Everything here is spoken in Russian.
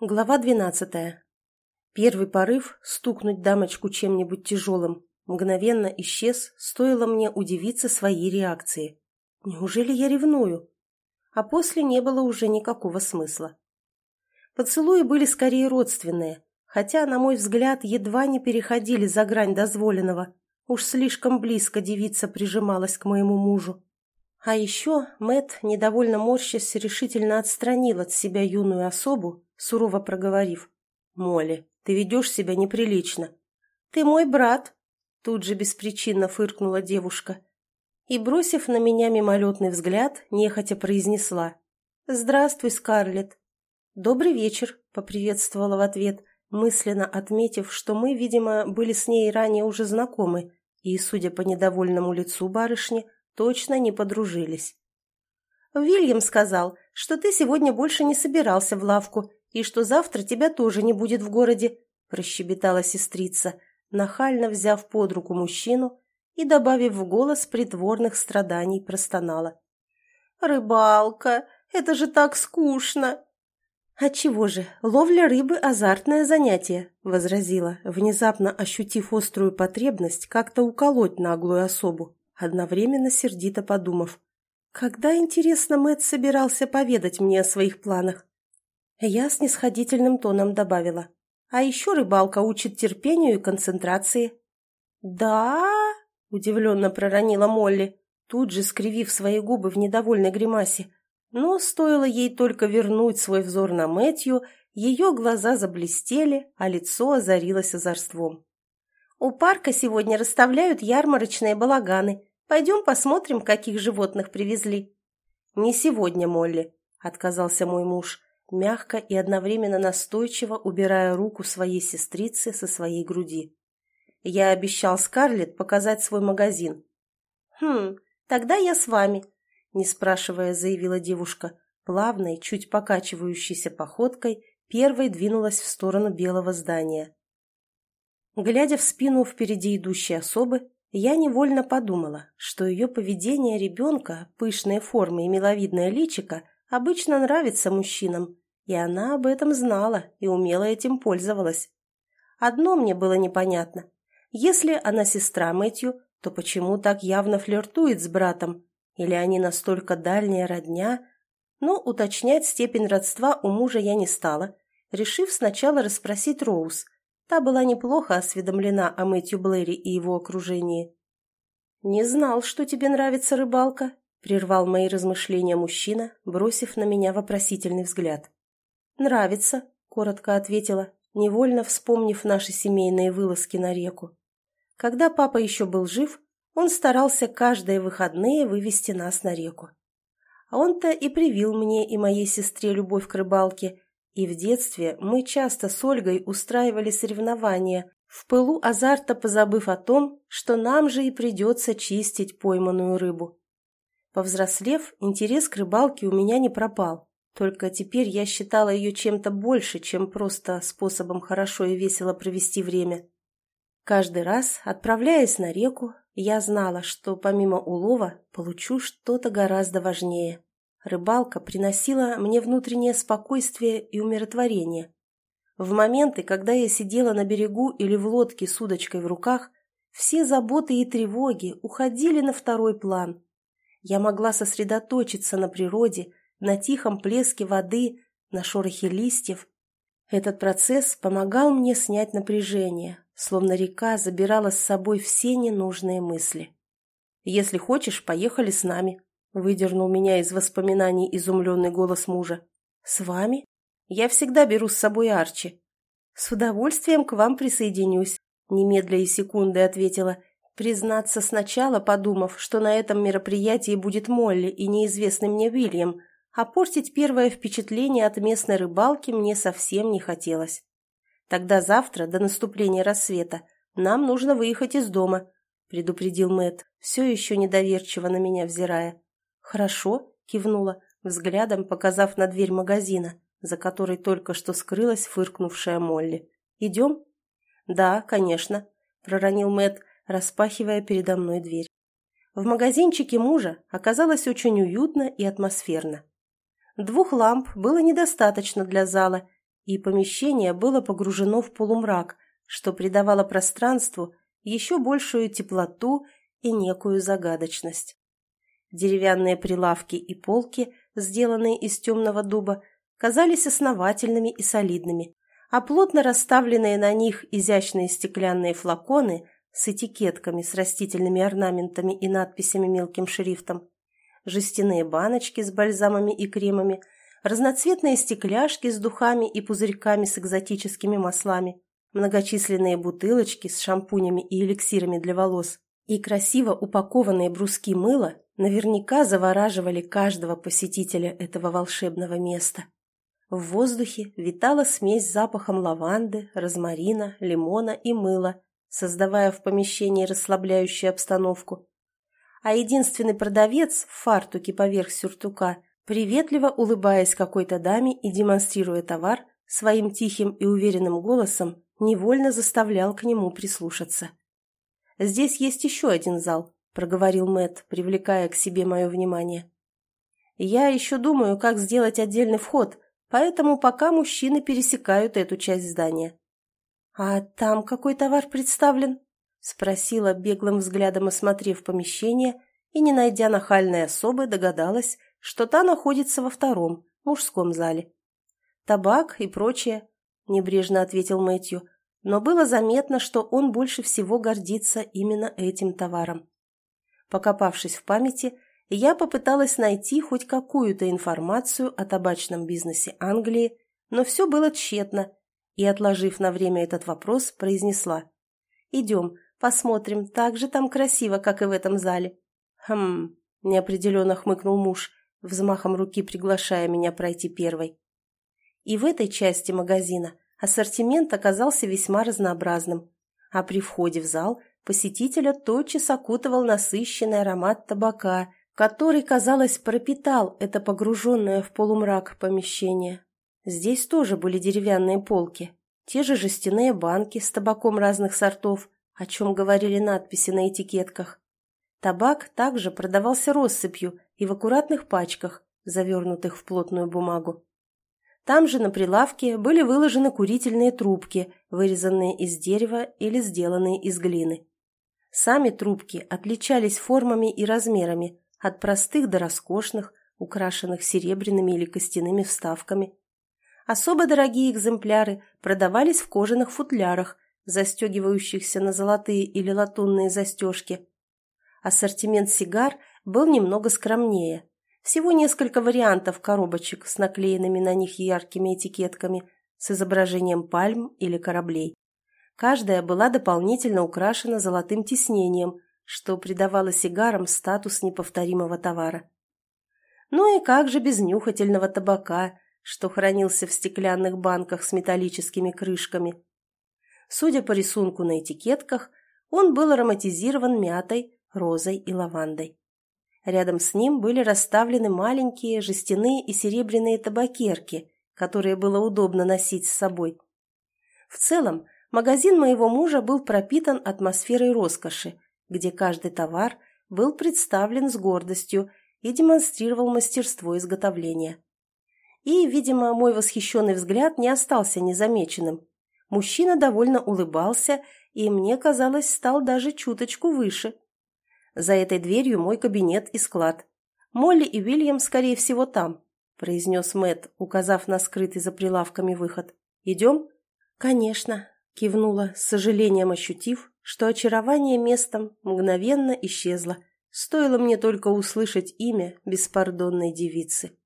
Глава двенадцатая. Первый порыв – стукнуть дамочку чем-нибудь тяжелым. Мгновенно исчез, стоило мне удивиться своей реакции. Неужели я ревную? А после не было уже никакого смысла. Поцелуи были скорее родственные, хотя, на мой взгляд, едва не переходили за грань дозволенного. Уж слишком близко девица прижималась к моему мужу. А еще Мэт, недовольно морщась, решительно отстранил от себя юную особу, сурово проговорив. «Молли, ты ведешь себя неприлично». «Ты мой брат», — тут же беспричинно фыркнула девушка. И, бросив на меня мимолетный взгляд, нехотя произнесла. «Здравствуй, Скарлетт». «Добрый вечер», — поприветствовала в ответ, мысленно отметив, что мы, видимо, были с ней ранее уже знакомы, и, судя по недовольному лицу барышни, точно не подружились. «Вильям сказал, что ты сегодня больше не собирался в лавку и что завтра тебя тоже не будет в городе», – прощебетала сестрица, нахально взяв под руку мужчину и, добавив в голос притворных страданий, простонала. «Рыбалка! Это же так скучно!» «Отчего же, ловля рыбы – азартное занятие», – возразила, внезапно ощутив острую потребность как-то уколоть наглую особу, одновременно сердито подумав. «Когда, интересно, Мэтт собирался поведать мне о своих планах?» Я снисходительным тоном добавила. А еще рыбалка учит терпению и концентрации. «Да?» – удивленно проронила Молли, тут же скривив свои губы в недовольной гримасе. Но стоило ей только вернуть свой взор на Мэтью, ее глаза заблестели, а лицо озарилось озорством. «У парка сегодня расставляют ярмарочные балаганы. Пойдем посмотрим, каких животных привезли». «Не сегодня, Молли», – отказался мой муж мягко и одновременно настойчиво убирая руку своей сестрицы со своей груди. Я обещал Скарлетт показать свой магазин. «Хм, тогда я с вами», — не спрашивая, заявила девушка, плавной, чуть покачивающейся походкой, первой двинулась в сторону белого здания. Глядя в спину впереди идущей особы, я невольно подумала, что ее поведение ребенка, пышные формы и миловидное личико — обычно нравится мужчинам, и она об этом знала и умело этим пользовалась. Одно мне было непонятно. Если она сестра Мэтью, то почему так явно флиртует с братом? Или они настолько дальняя родня? Но уточнять степень родства у мужа я не стала, решив сначала расспросить Роуз. Та была неплохо осведомлена о Мэтью Блэри и его окружении. «Не знал, что тебе нравится рыбалка», Прервал мои размышления мужчина, бросив на меня вопросительный взгляд. «Нравится», — коротко ответила, невольно вспомнив наши семейные вылазки на реку. Когда папа еще был жив, он старался каждые выходные вывести нас на реку. А он-то и привил мне и моей сестре любовь к рыбалке, и в детстве мы часто с Ольгой устраивали соревнования, в пылу азарта позабыв о том, что нам же и придется чистить пойманную рыбу. Повзрослев, интерес к рыбалке у меня не пропал. Только теперь я считала ее чем-то больше, чем просто способом хорошо и весело провести время. Каждый раз, отправляясь на реку, я знала, что помимо улова получу что-то гораздо важнее. Рыбалка приносила мне внутреннее спокойствие и умиротворение. В моменты, когда я сидела на берегу или в лодке с удочкой в руках, все заботы и тревоги уходили на второй план – я могла сосредоточиться на природе, на тихом плеске воды, на шорохе листьев. Этот процесс помогал мне снять напряжение, словно река забирала с собой все ненужные мысли. «Если хочешь, поехали с нами», — выдернул меня из воспоминаний изумленный голос мужа. «С вами? Я всегда беру с собой Арчи». «С удовольствием к вам присоединюсь», — немедля и секунды ответила Признаться сначала, подумав, что на этом мероприятии будет Молли и неизвестный мне Уильям, а портить первое впечатление от местной рыбалки мне совсем не хотелось. Тогда завтра, до наступления рассвета, нам нужно выехать из дома, предупредил Мэт, все еще недоверчиво на меня взирая. Хорошо, кивнула, взглядом показав на дверь магазина, за которой только что скрылась фыркнувшая Молли. Идем? Да, конечно, проронил Мэт, распахивая передо мной дверь. В магазинчике мужа оказалось очень уютно и атмосферно. Двух ламп было недостаточно для зала, и помещение было погружено в полумрак, что придавало пространству еще большую теплоту и некую загадочность. Деревянные прилавки и полки, сделанные из темного дуба, казались основательными и солидными, а плотно расставленные на них изящные стеклянные флаконы с этикетками с растительными орнаментами и надписями мелким шрифтом, жестяные баночки с бальзамами и кремами, разноцветные стекляшки с духами и пузырьками с экзотическими маслами, многочисленные бутылочки с шампунями и эликсирами для волос и красиво упакованные бруски мыла наверняка завораживали каждого посетителя этого волшебного места. В воздухе витала смесь запахом лаванды, розмарина, лимона и мыла, создавая в помещении расслабляющую обстановку. А единственный продавец в фартуке поверх сюртука, приветливо улыбаясь какой-то даме и демонстрируя товар, своим тихим и уверенным голосом невольно заставлял к нему прислушаться. «Здесь есть еще один зал», — проговорил Мэт, привлекая к себе мое внимание. «Я еще думаю, как сделать отдельный вход, поэтому пока мужчины пересекают эту часть здания». «А там какой товар представлен?» — спросила, беглым взглядом осмотрев помещение, и, не найдя нахальной особы, догадалась, что та находится во втором, мужском зале. «Табак и прочее», — небрежно ответил Мэтью, но было заметно, что он больше всего гордится именно этим товаром. Покопавшись в памяти, я попыталась найти хоть какую-то информацию о табачном бизнесе Англии, но все было тщетно, и, отложив на время этот вопрос, произнесла. «Идем, посмотрим, так же там красиво, как и в этом зале». «Хм...» – неопределенно хмыкнул муж, взмахом руки приглашая меня пройти первой. И в этой части магазина ассортимент оказался весьма разнообразным, а при входе в зал посетителя тотчас окутывал насыщенный аромат табака, который, казалось, пропитал это погруженное в полумрак помещение. Здесь тоже были деревянные полки, те же жестяные банки с табаком разных сортов, о чем говорили надписи на этикетках. Табак также продавался россыпью и в аккуратных пачках, завернутых в плотную бумагу. Там же на прилавке были выложены курительные трубки, вырезанные из дерева или сделанные из глины. Сами трубки отличались формами и размерами, от простых до роскошных, украшенных серебряными или костяными вставками. Особо дорогие экземпляры продавались в кожаных футлярах, застегивающихся на золотые или латунные застежки. Ассортимент сигар был немного скромнее. Всего несколько вариантов коробочек с наклеенными на них яркими этикетками с изображением пальм или кораблей. Каждая была дополнительно украшена золотым тиснением, что придавало сигарам статус неповторимого товара. Ну и как же без нюхательного табака – что хранился в стеклянных банках с металлическими крышками. Судя по рисунку на этикетках, он был ароматизирован мятой, розой и лавандой. Рядом с ним были расставлены маленькие жестяные и серебряные табакерки, которые было удобно носить с собой. В целом, магазин моего мужа был пропитан атмосферой роскоши, где каждый товар был представлен с гордостью и демонстрировал мастерство изготовления. И, видимо, мой восхищенный взгляд не остался незамеченным. Мужчина довольно улыбался и, мне казалось, стал даже чуточку выше. За этой дверью мой кабинет и склад. Молли и Уильям, скорее всего, там, произнес Мэт, указав на скрытый за прилавками выход. «Идем?» «Конечно», — кивнула, с сожалением ощутив, что очарование местом мгновенно исчезло. Стоило мне только услышать имя беспардонной девицы.